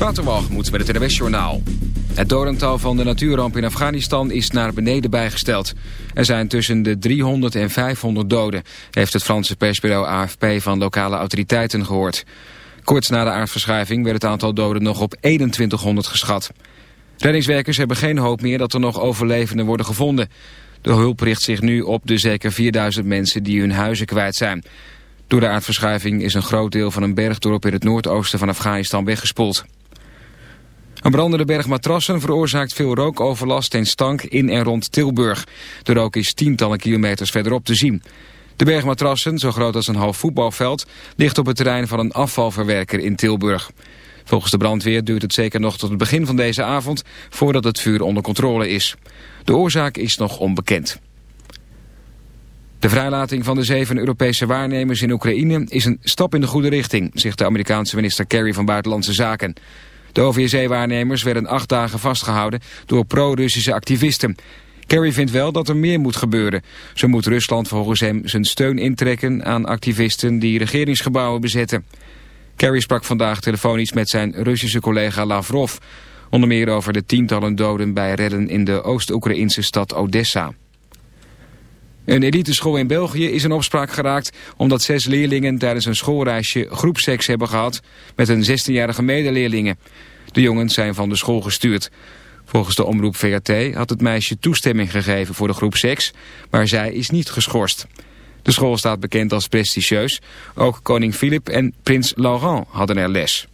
Waterwalgemoed met het NWS Journaal. Het dodental van de natuurramp in Afghanistan is naar beneden bijgesteld. Er zijn tussen de 300 en 500 doden, heeft het Franse persbureau AFP van lokale autoriteiten gehoord. Kort na de aardverschuiving werd het aantal doden nog op 2100 geschat. Reddingswerkers hebben geen hoop meer dat er nog overlevenden worden gevonden. De hulp richt zich nu op de zeker 4000 mensen die hun huizen kwijt zijn. Door de aardverschuiving is een groot deel van een bergdorp in het noordoosten van Afghanistan weggespoeld. Een brandende berg matrassen veroorzaakt veel rookoverlast en stank in en rond Tilburg. De rook is tientallen kilometers verderop te zien. De bergmatrassen, zo groot als een half voetbalveld, ligt op het terrein van een afvalverwerker in Tilburg. Volgens de brandweer duurt het zeker nog tot het begin van deze avond voordat het vuur onder controle is. De oorzaak is nog onbekend. De vrijlating van de zeven Europese waarnemers in Oekraïne is een stap in de goede richting, zegt de Amerikaanse minister Kerry van Buitenlandse Zaken. De OVSE-waarnemers werden acht dagen vastgehouden door pro-Russische activisten. Kerry vindt wel dat er meer moet gebeuren. Zo moet Rusland volgens hem zijn steun intrekken aan activisten die regeringsgebouwen bezetten. Kerry sprak vandaag telefonisch met zijn Russische collega Lavrov. Onder meer over de tientallen doden bij redden in de Oost-Oekraïnse stad Odessa. Een eliteschool in België is in opspraak geraakt omdat zes leerlingen tijdens een schoolreisje groepseks hebben gehad met een 16-jarige medeleerlinge. De jongens zijn van de school gestuurd. Volgens de omroep VRT had het meisje toestemming gegeven voor de groepseks, maar zij is niet geschorst. De school staat bekend als prestigieus. Ook koning Filip en prins Laurent hadden er les.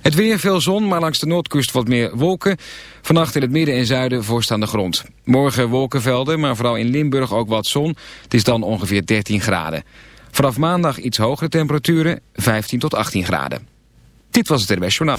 Het weer, veel zon, maar langs de noordkust wat meer wolken. Vannacht in het midden en zuiden voorstaande grond. Morgen wolkenvelden, maar vooral in Limburg ook wat zon. Het is dan ongeveer 13 graden. Vanaf maandag iets hogere temperaturen, 15 tot 18 graden. Dit was het RBS Journaal.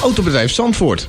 Autobedrijf Zandvoort.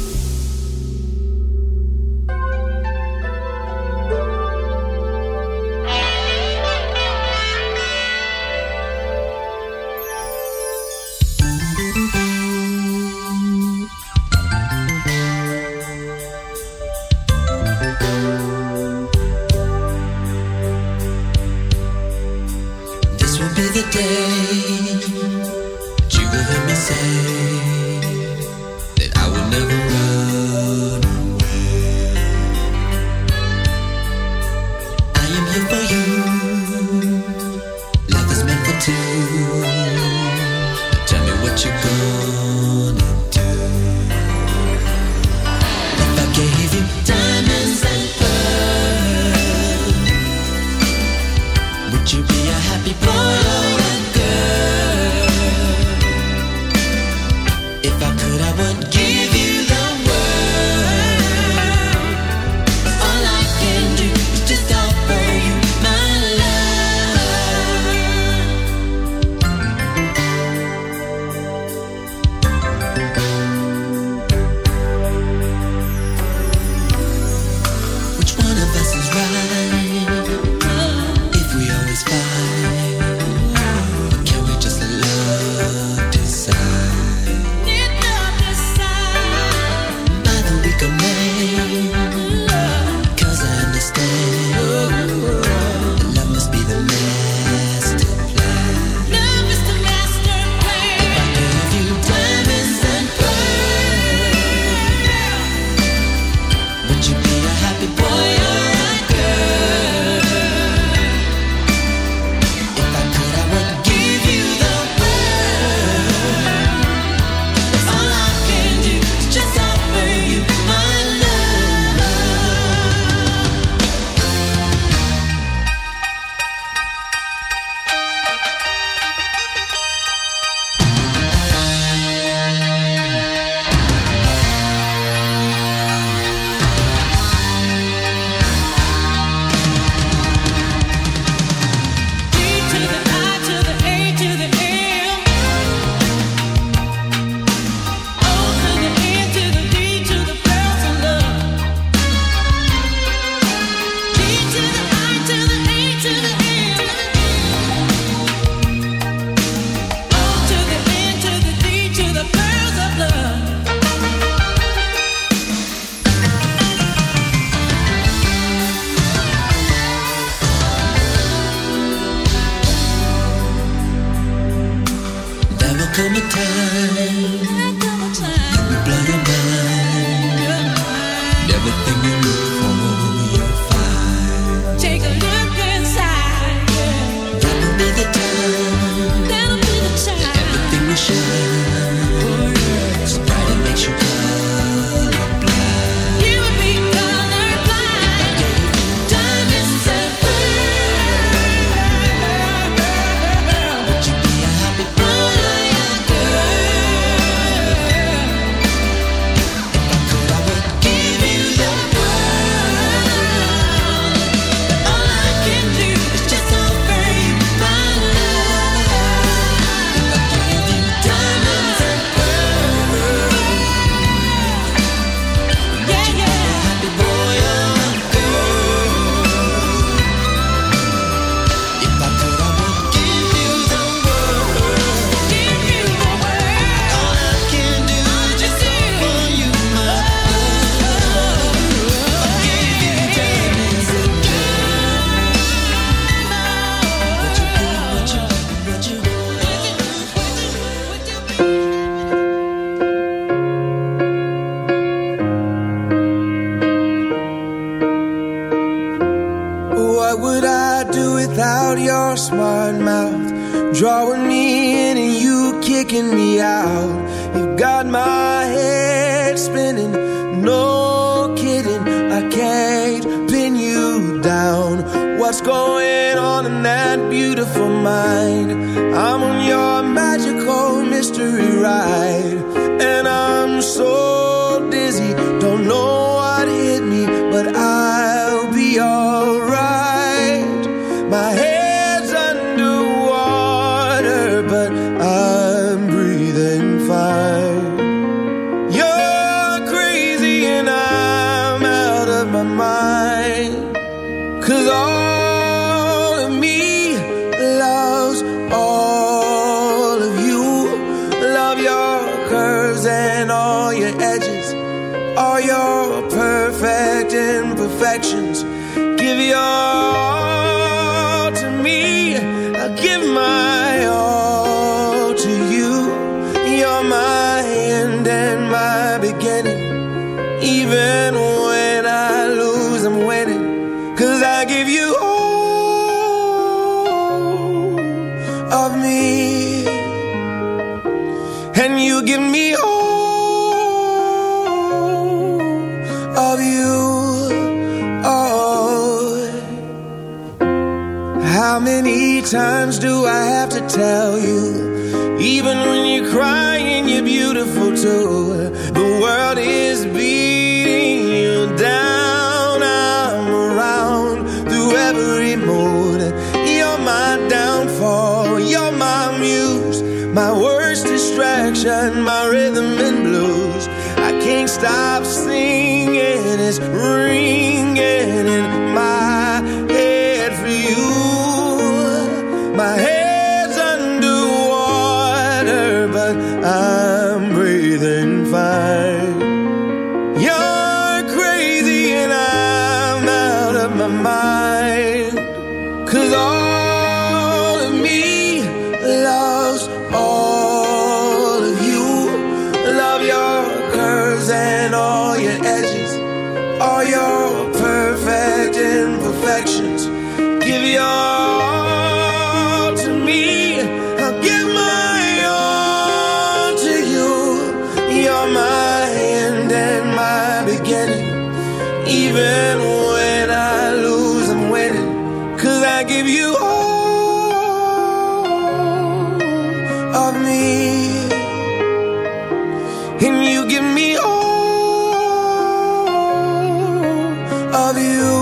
of you.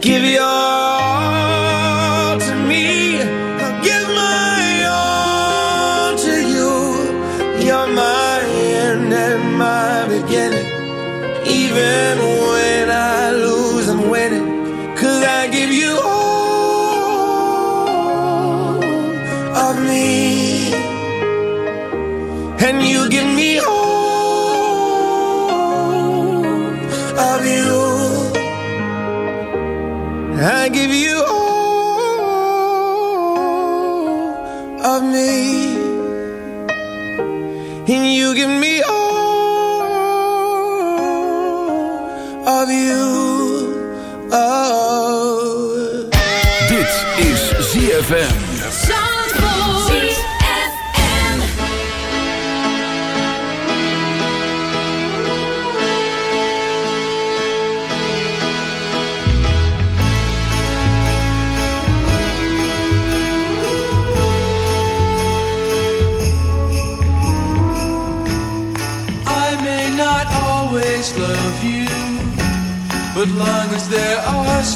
Give your all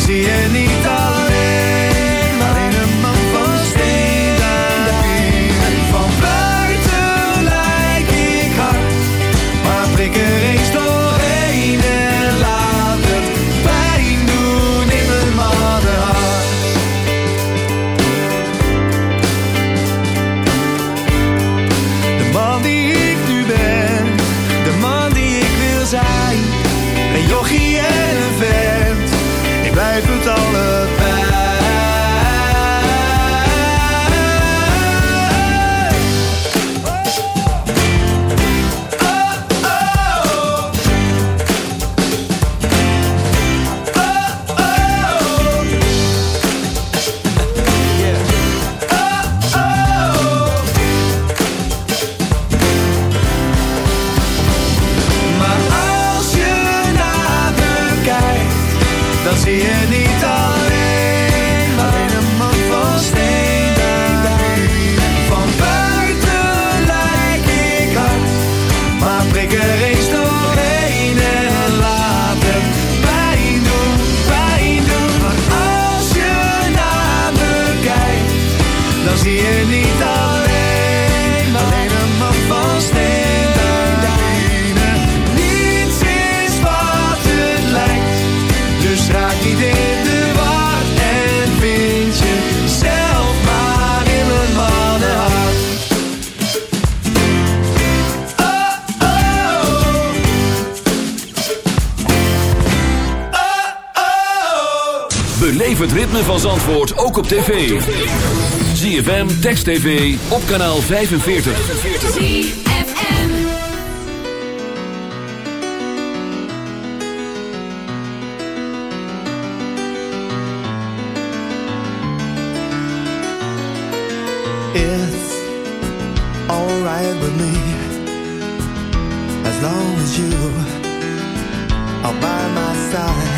zie je niet ritme van Zandvoort ook op tv. ZFM, Text TV, op kanaal 45. ZFM all right with me As long as you are by my side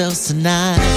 ourselves tonight.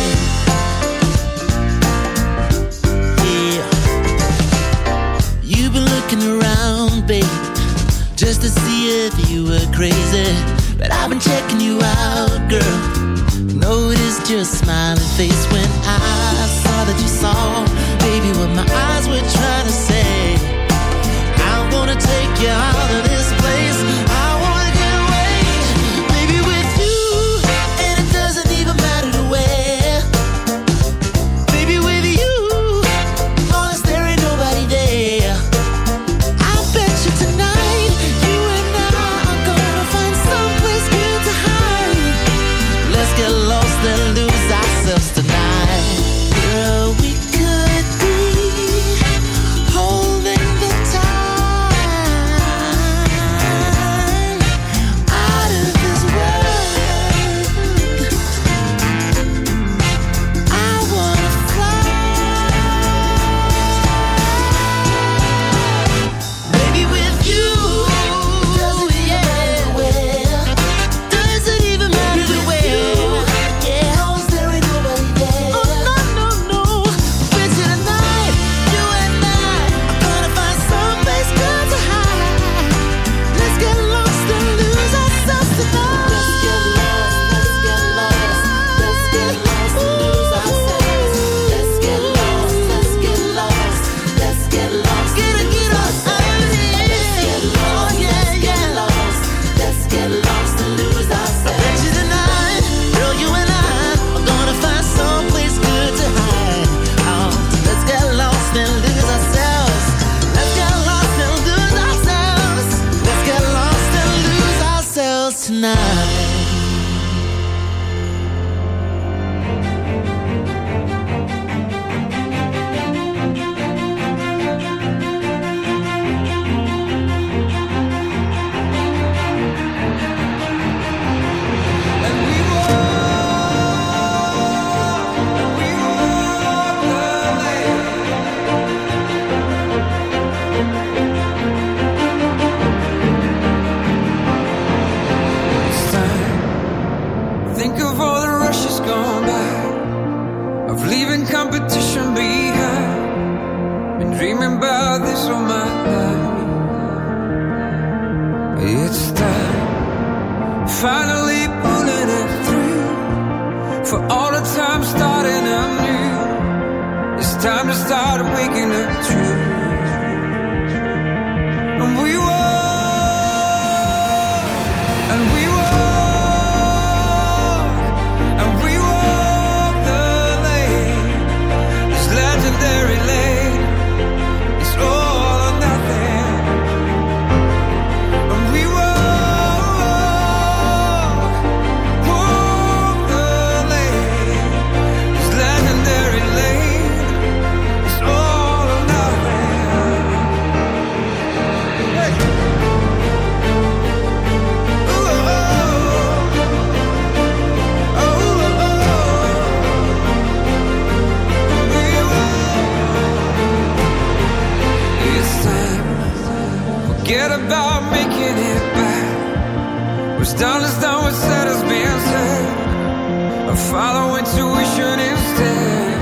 forget about making it back. What's done is done, what's said has been said. I follow intuition instead.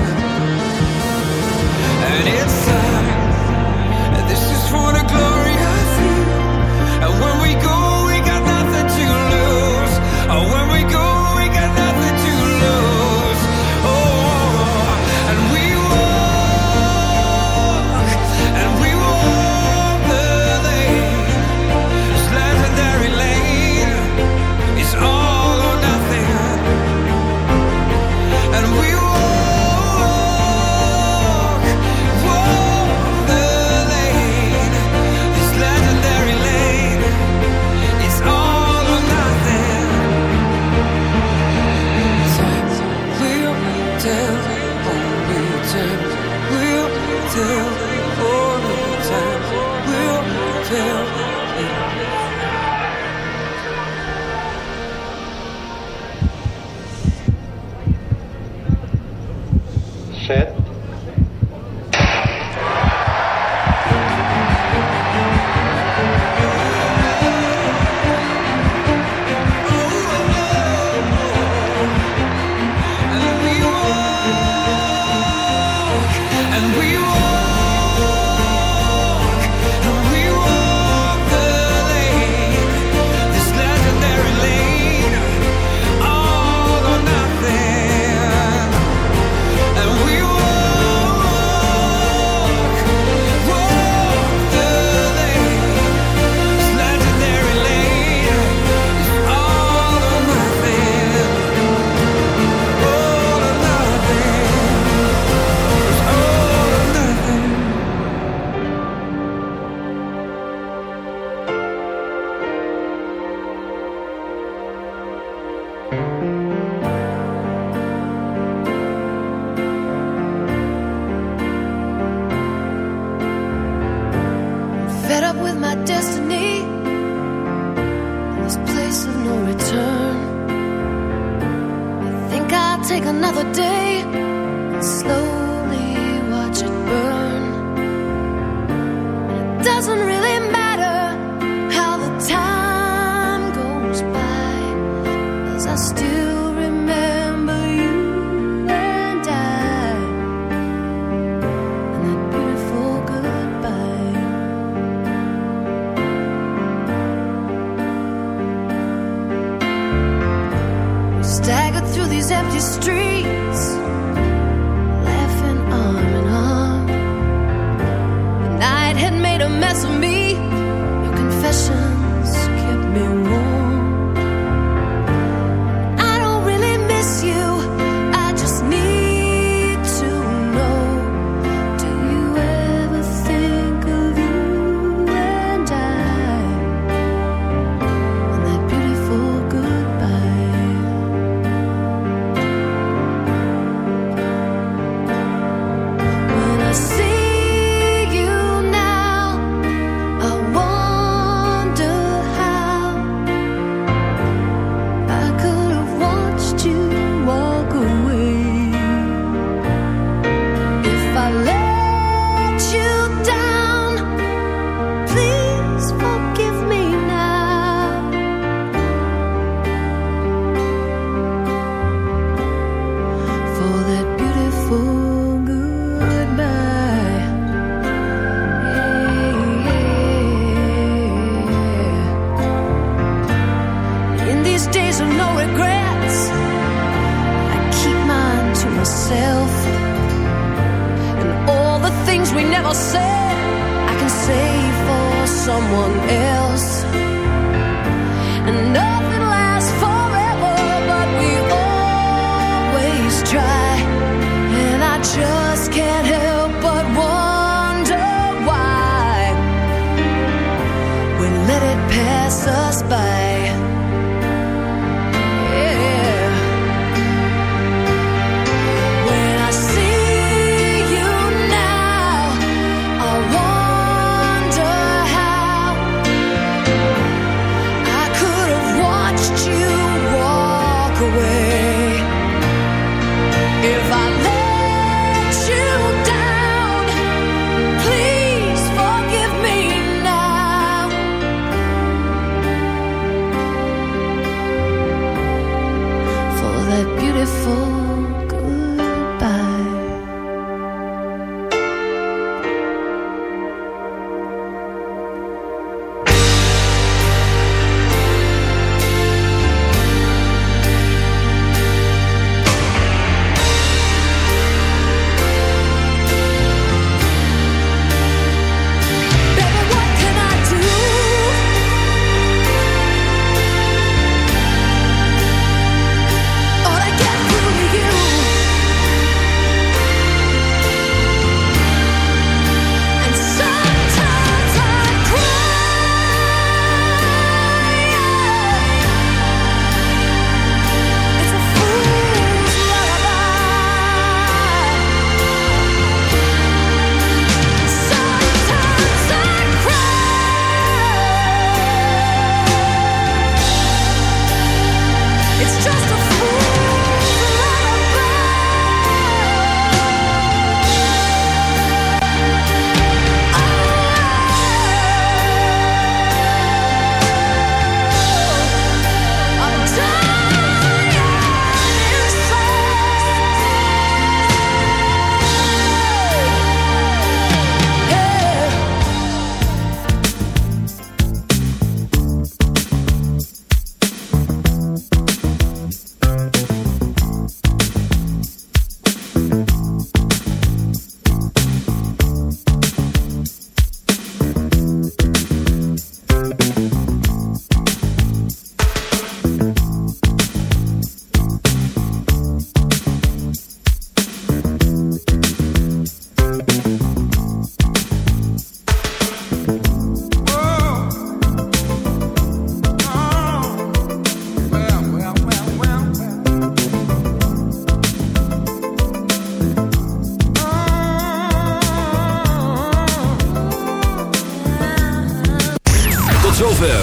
And it's time.